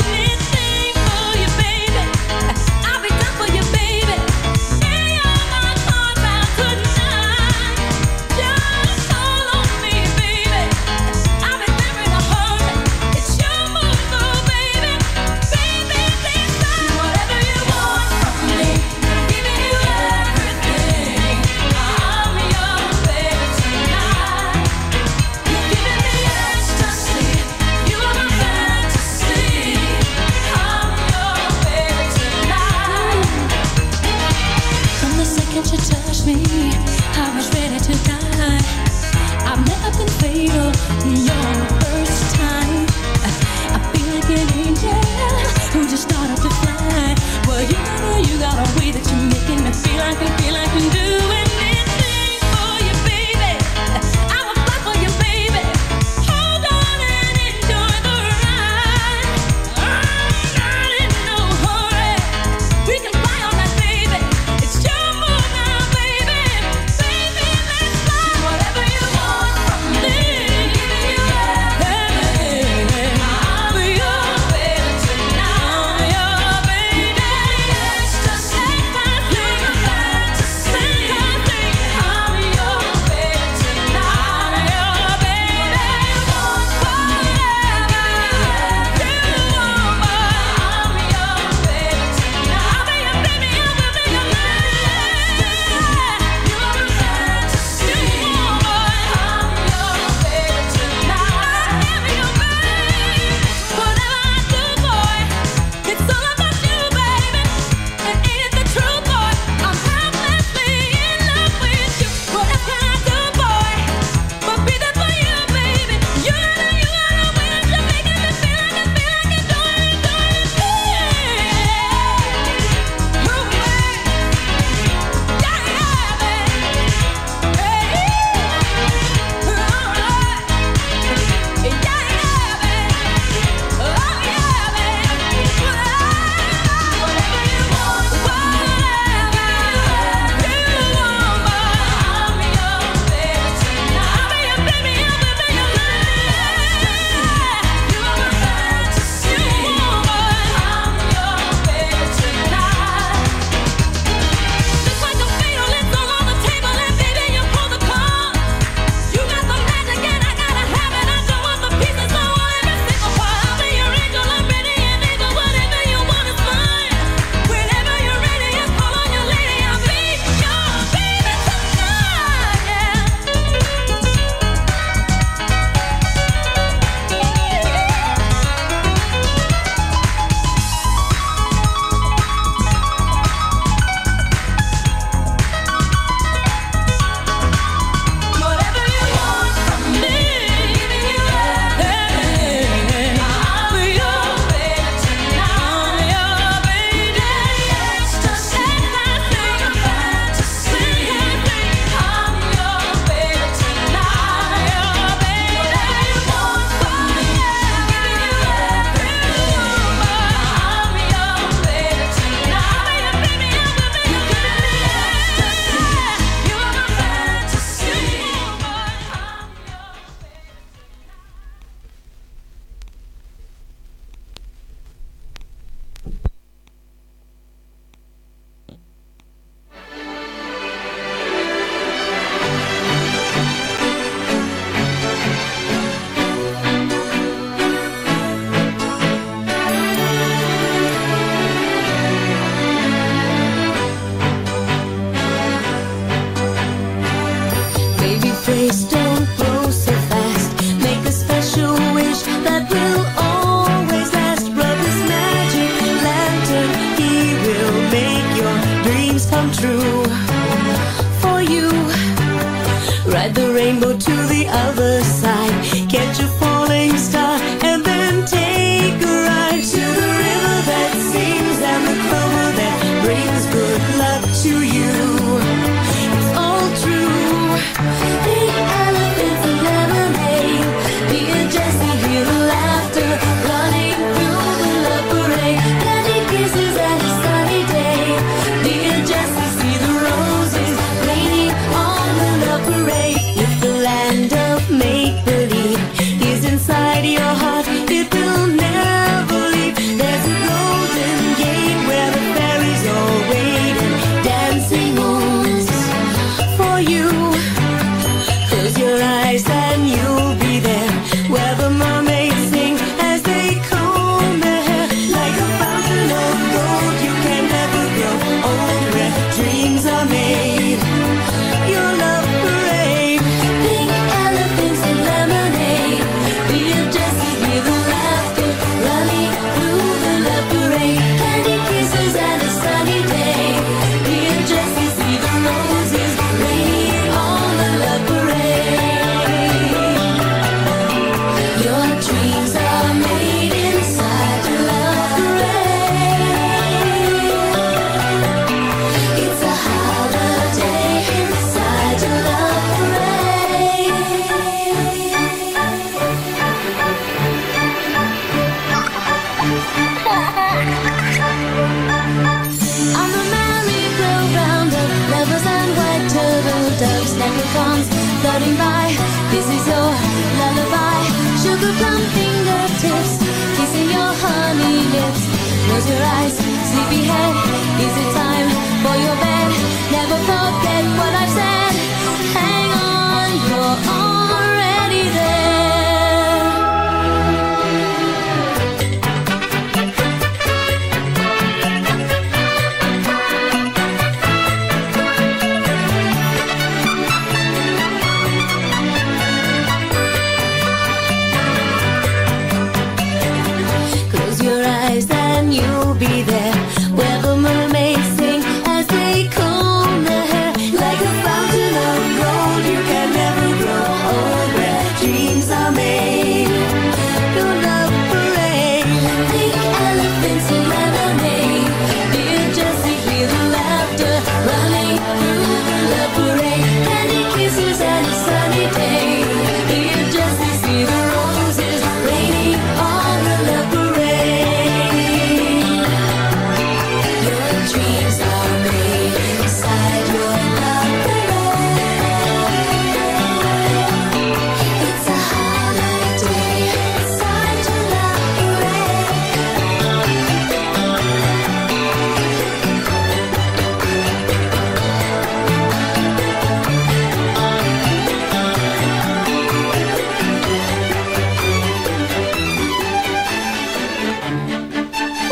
Your eyes, sleepyhead.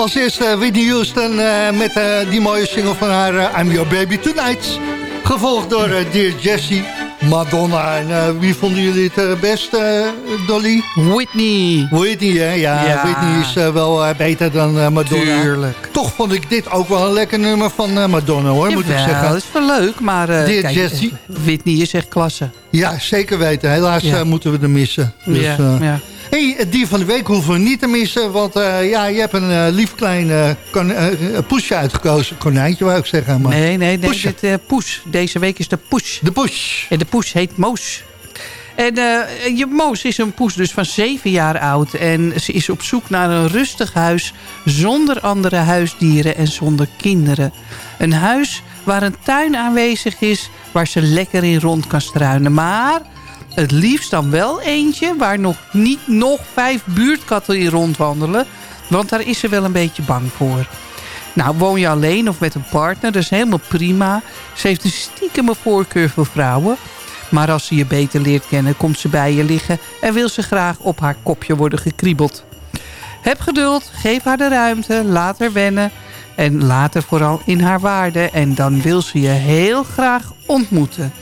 Als eerste Whitney Houston eh, met eh, die mooie single van haar eh, I'm Your Baby Tonight. Gevolgd door Dear Jessie, Madonna. En wie vonden jullie het best, eh, Dolly? Whitney. Whitney, hè? Ja, Ja. Whitney is wel beter dan Madonna. Tuurlijk. Toch vond ik dit ook wel een lekker nummer van Madonna, hoor, moet ik zeggen. dat is wel leuk, maar Dear kijk, Jessie. Whitney is echt klasse. Ja, zeker weten. Helaas Ja. moeten we er missen. Dus, ja, ja. Hey, het dier van de week hoeven we niet te missen. Want eh, ja, je hebt een eh, lief klein eh, poesje uitgekozen. Konijntje, wou ik zeggen. Maar Nee, nee, nee. Poesje. Dit, poes. Deze week is de poes. De poes. En de poes heet Moos. En je Moos is een poes dus van zeven jaar oud. En ze is op zoek naar een rustig huis zonder andere huisdieren en zonder kinderen. Een huis waar een tuin aanwezig is waar ze lekker in rond kan struinen. Maar het liefst dan wel eentje waar nog niet nog vijf buurtkatten in rondwandelen. Want daar is ze wel een beetje bang voor. Nou, woon je alleen of met een partner, dat is helemaal prima. Ze heeft een stiekeme voorkeur voor vrouwen. Maar als ze je beter leert kennen, komt ze bij je liggen... en wil ze graag op haar kopje worden gekriebeld. Heb geduld, geef haar de ruimte, laat haar wennen... en laat haar vooral in haar waarde... en dan wil ze je heel graag ontmoeten.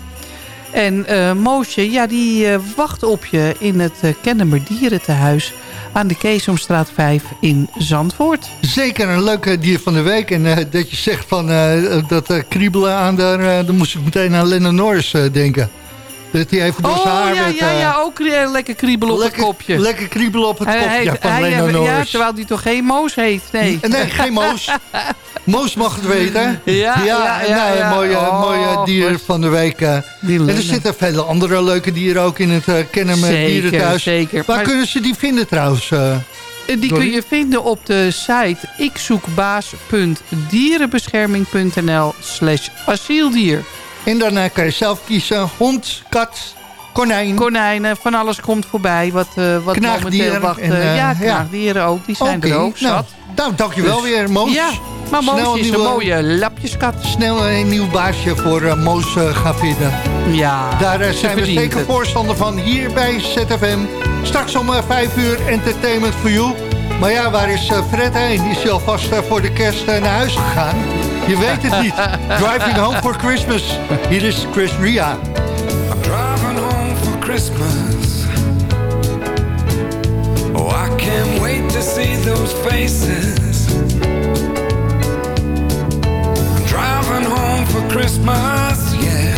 En eh Moosje, ja, die eh, wacht op je in het uh, Kennemer Dierentehuis... aan de Keesomstraat 5 in Zandvoort. Zeker een leuke dier van de week. En dat je zegt van dat kriebelen aan daar, dan moest ik meteen aan Lennon Norris denken. Dat hij even door zijn Oh, haar ja, ja, eh, ja, ook eh, lekker kriebelen op lekker, het kopje. Lekker kriebelen op het Hij kopje heet- van hij- ja, Norris. terwijl hij toch geen Moos heet. Nee. Nee, geen Moos. Moos mag het weten. Ja, ja, ja, nou, ja. mooie, Oh, mooie dier van de week. eh. En er zitten vele andere leuke dieren ook in het uh, Kennemer Zeker, Dierenthuis. zeker. Waar Maar- kunnen ze die vinden trouwens? eh? Eh, Die kun je vinden op de site ikzoekbaas.dierenbescherming.nl slash asieldier. En dan eh, kan je zelf kiezen hond, kat, konijn. Konijnen, van alles komt voorbij. Wat, uh, wat momenteel wacht. En, uh, ja, knaagdieren ja. ook. Die zijn okay, er ook. Nou, zat. nou, dankjewel dus, weer, Moos. Ja, maar Moos Snel is een, nieuwe, mooie lapjeskat. Snel een nieuw baasje voor uh, Moos gaan vinden. Ja, Daar zijn we zeker het. voorstander van hier bij ZFM. Straks om 5 uur Entertainment for You. Maar ja, waar is Fred heen? Is hij alvast voor de kerst naar huis gegaan? Je weet het niet. Driving home for Christmas. Hier is Chris Ria. I'm driving home for Christmas. Oh, I can't wait to see those faces. I'm driving home for Christmas, yeah.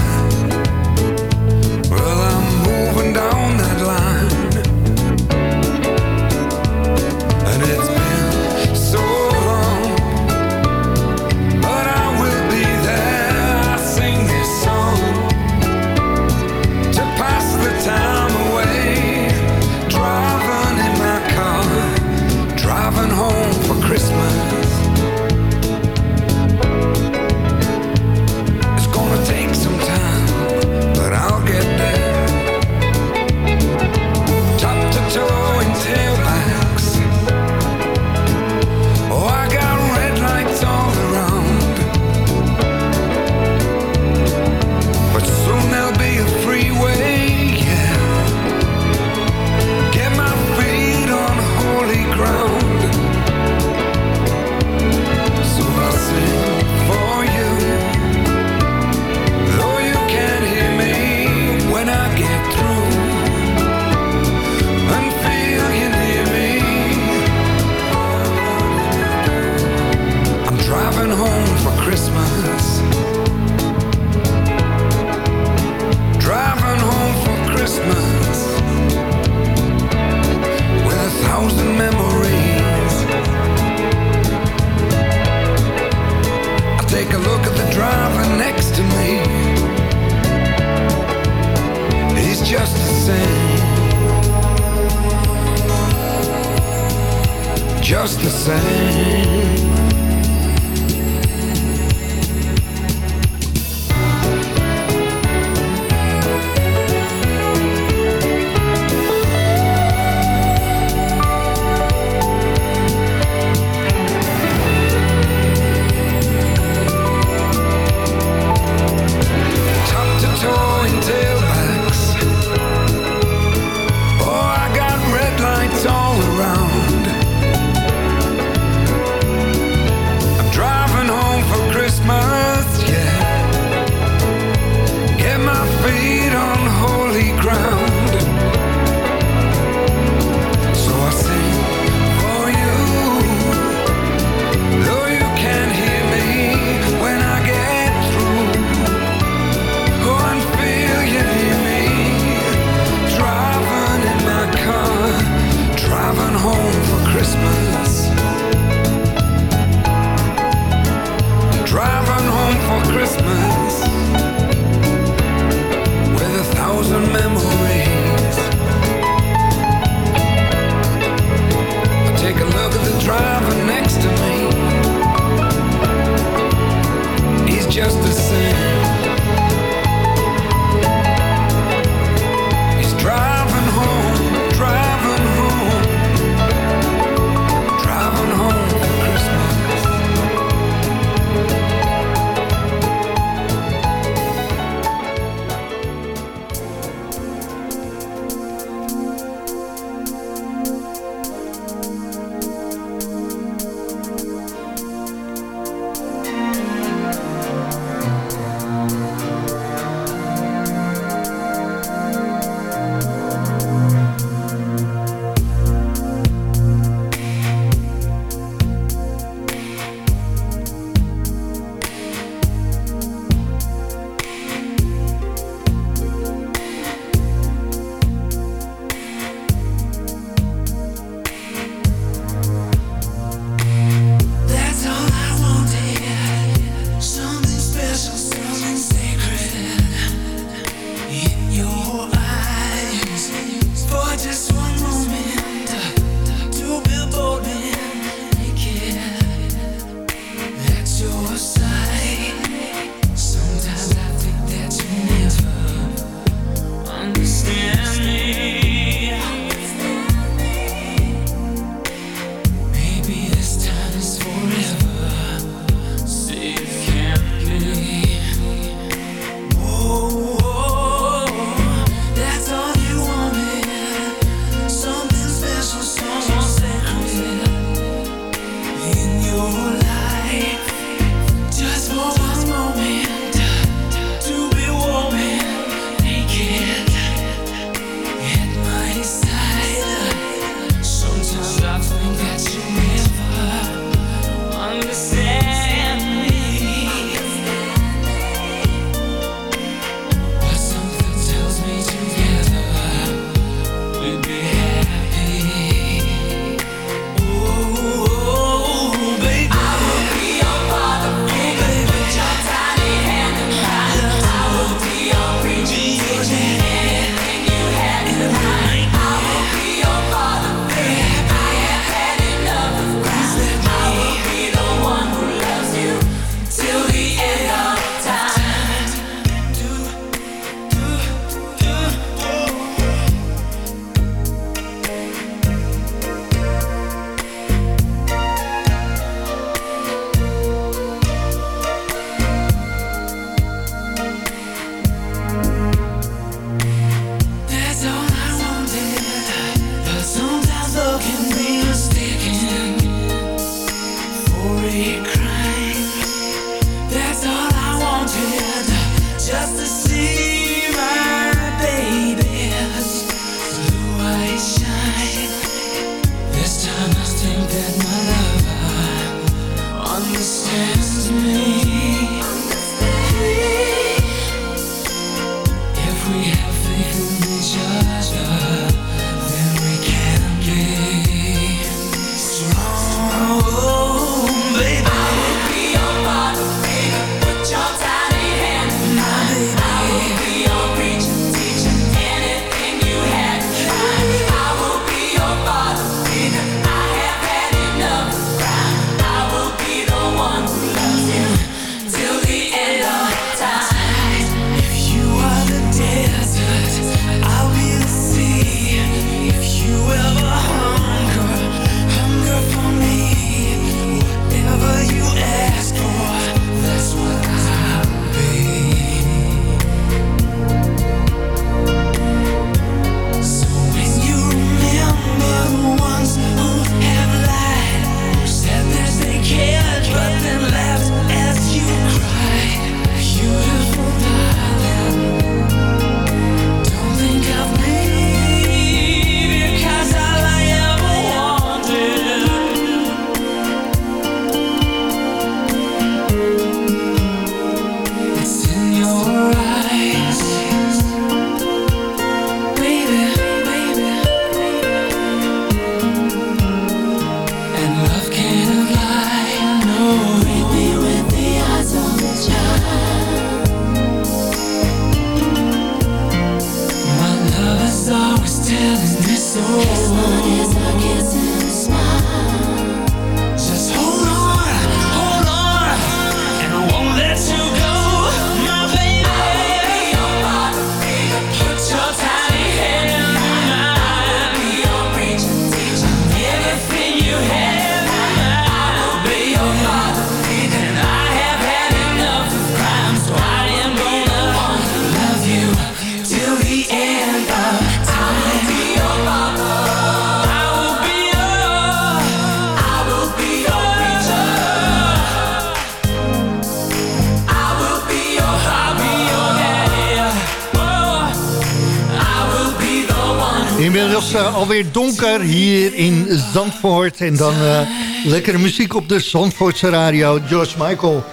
Alweer donker hier in Zandvoort. En dan uh, lekkere muziek op de Zandvoortse radio. George Michael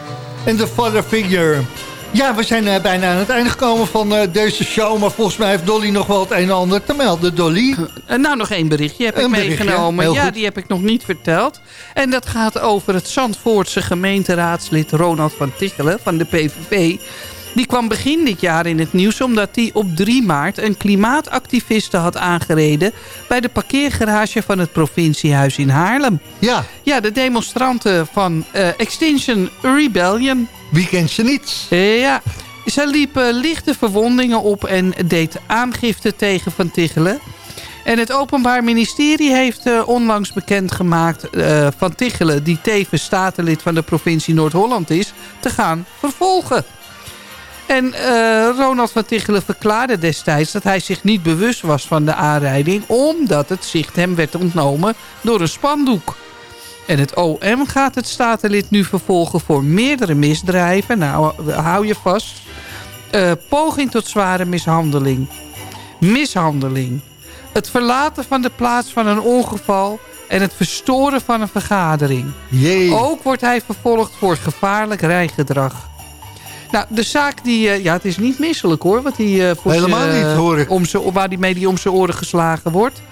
en de Father Figure. Ja, we zijn uh, bijna aan het einde gekomen van deze show. Maar volgens mij heeft Dolly nog wel het een en ander te melden. Dolly? nou, nog één berichtje heb een ik meegenomen. Ja, die heb ik nog niet verteld. En dat gaat over het Zandvoortse gemeenteraadslid Ronald van Tichelen van de PVV... Die kwam begin dit jaar in het nieuws omdat hij op 3 maart een klimaatactiviste had aangereden bij de parkeergarage van het provinciehuis in Haarlem. Ja. Ja, de demonstranten van uh, Extinction Rebellion. Wie kent ze niet? Ja. Ze liepen lichte verwondingen op en deed aangifte tegen Van Tichelen. En het Openbaar Ministerie heeft uh, onlangs bekendgemaakt uh, Van Tichelen... die tevens statenlid van de provincie Noord-Holland is, te gaan vervolgen. En uh, Ronald van Tichelen verklaarde destijds dat hij zich niet bewust was van de aanrijding... omdat het zicht hem werd ontnomen door een spandoek. En het OM gaat het statenlid nu vervolgen voor meerdere misdrijven. Nou, hou je vast. Uh, poging tot zware mishandeling. Mishandeling. Het verlaten van de plaats van een ongeval en het verstoren van een vergadering. Jee. Ook wordt hij vervolgd voor gevaarlijk rijgedrag. Nou, de zaak die... Uh, ja, het is niet misselijk hoor. Wat die, uh, voor Helemaal niet, hoor ik. Om ze, waar die mee die om zijn oren geslagen wordt.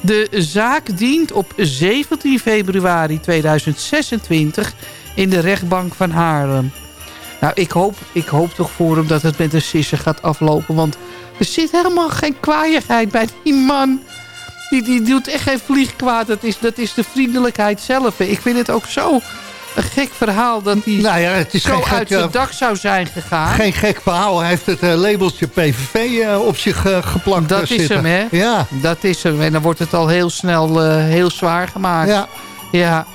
De zaak dient op 17 februari 2026 in de rechtbank van Haarlem. Nou, ik hoop, ik hoop toch voor hem dat het met een sisser gaat aflopen. Want er zit helemaal geen kwaaiigheid bij die man. Die, die doet echt geen vliegkwaad. Dat is, dat is de vriendelijkheid zelf. Ik vind het ook zo een gek verhaal dat hij nou ja, het is zo uit zijn dak zou zijn gegaan. Geen gek verhaal. Hij heeft het uh, labeltje PVV uh, op zich uh, geplakt Dat is zitten. hem, hè? Ja. Dat is hem. En dan wordt het al heel snel heel zwaar gemaakt. Ja. Ja.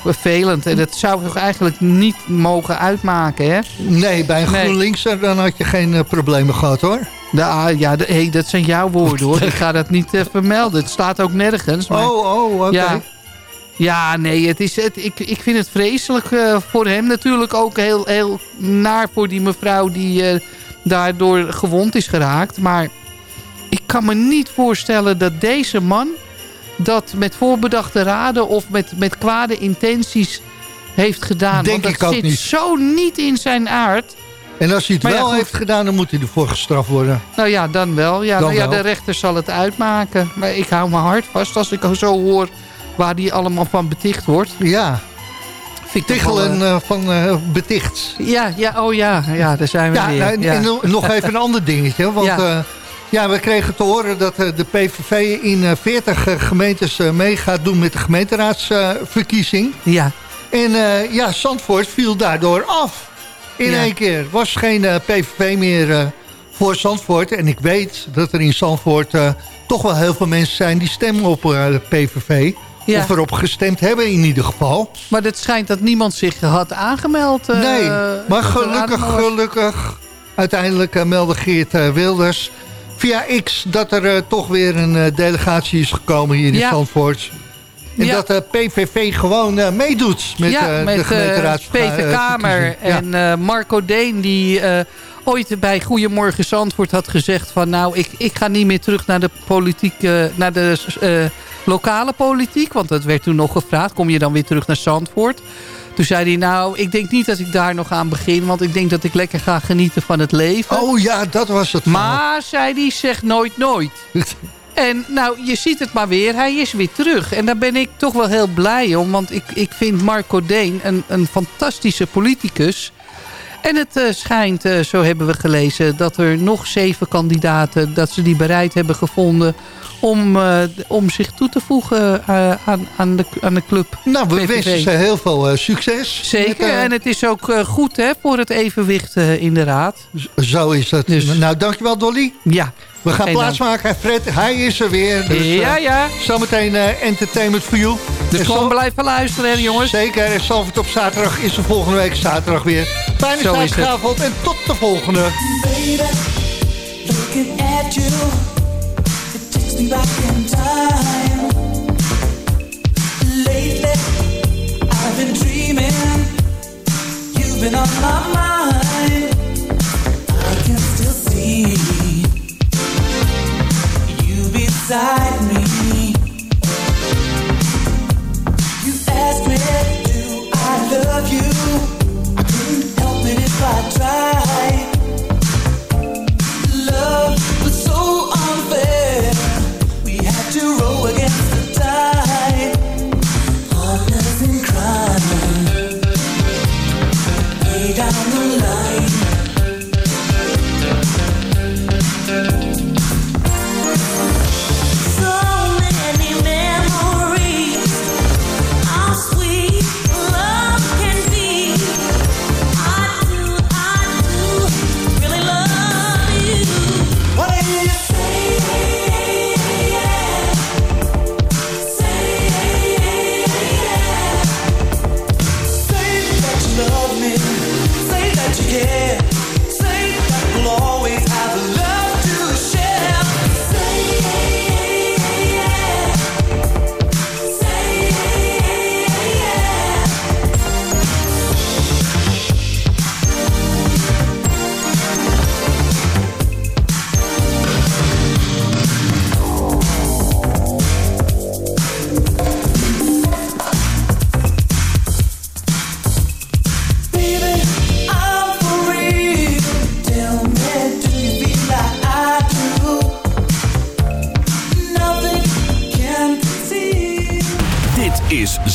Vervelend. En dat zou toch eigenlijk niet mogen uitmaken, hè? Nee, bij een nee. GroenLinkser dan had je geen problemen gehad, hoor. Ja, ja hey, dat zijn jouw woorden, hoor. Ik ga dat niet vermelden. Het staat ook nergens. Maar, oh, oh, oké. Okay. Ja, ja, nee, het is, het, ik, ik vind het vreselijk uh, voor hem. Natuurlijk ook heel, heel naar voor die mevrouw die uh, daardoor gewond is geraakt. Maar ik kan me niet voorstellen dat deze man dat met voorbedachte raden of met, met kwade intenties heeft gedaan. Denk Want dat ik ook zit niet. zo niet in zijn aard. En als hij het Maar wel heeft gedaan, dan moet hij ervoor gestraft worden. Nou ja, dan wel. Ja, Dan nou ja, wel. de rechter zal het uitmaken. Maar ik hou mijn hart vast als ik zo hoor waar die allemaal van beticht wordt. Ja, Tichelen eh, uh, van uh, Beticht. Ja, ja, oh ja, ja, daar zijn we Ja, weer. nou, ja. en no- nog even een ander dingetje. Want Ja. ja. ja, we kregen te horen dat eh, de PVV in eh, 40 eh, gemeentes eh, mee gaat doen met de gemeenteraadsverkiezing. ja. en eh, ja, Zandvoort viel daardoor af. In één keer. Was geen eh, PVV meer eh, voor Zandvoort. En ik weet dat er in Zandvoort eh, toch wel heel veel mensen zijn die stemmen op eh, de PVV. Ja. Of erop gestemd hebben in ieder geval. Maar het schijnt dat niemand zich had aangemeld. eh, Nee, maar gelukkig, gelukkig. Uiteindelijk uh, meldde Geert uh, Wilders via X dat er toch weer een delegatie is gekomen hier in Ja. Zandvoort. En Ja. dat de PVV gewoon meedoet met, ja, met de eh, gemeenteraadsverkiezing. Peter Kamer en eh, Marco Deen die eh, ooit bij Goedemorgen Zandvoort had gezegd van nou ik, ik ga niet meer terug naar de politiek, eh, naar de eh, lokale politiek, want dat werd toen nog gevraagd, kom je dan weer terug naar Zandvoort? Toen zei hij nou ik denk niet dat ik daar nog aan begin, want ik denk dat ik lekker ga genieten van het leven. Oh ja, dat was het. Maar, zei hij, zeg nooit nooit. En nou, je ziet het maar weer. Hij is weer terug. En daar ben ik toch wel heel blij om. Want ik, ik vind Marco Deen een, een fantastische politicus. En het eh, schijnt, eh, zo hebben we gelezen... dat er nog zeven kandidaten... dat ze die bereid hebben gevonden... om, eh, om zich toe te voegen aan, aan, de, aan de club. Nou, we wensen ze heel veel succes. Zeker. Met, en het is ook goed hè, voor het evenwicht in de raad. Zo is het. Dus- Nou, dankjewel Dolly. Ja. We gaan plaatsmaken. Fred, hij is er weer. Dus, ja, uh, ja. Zometeen uh, entertainment for you. Dus En gewoon blijven luisteren, hè, jongens. Zeker. En Salford op zaterdag is er volgende week zaterdag weer. Fijne het. zaterdagavond en tot de volgende. Baby, looking at you, it takes me back in time. Lately, I've been dreaming, you've been on my mind.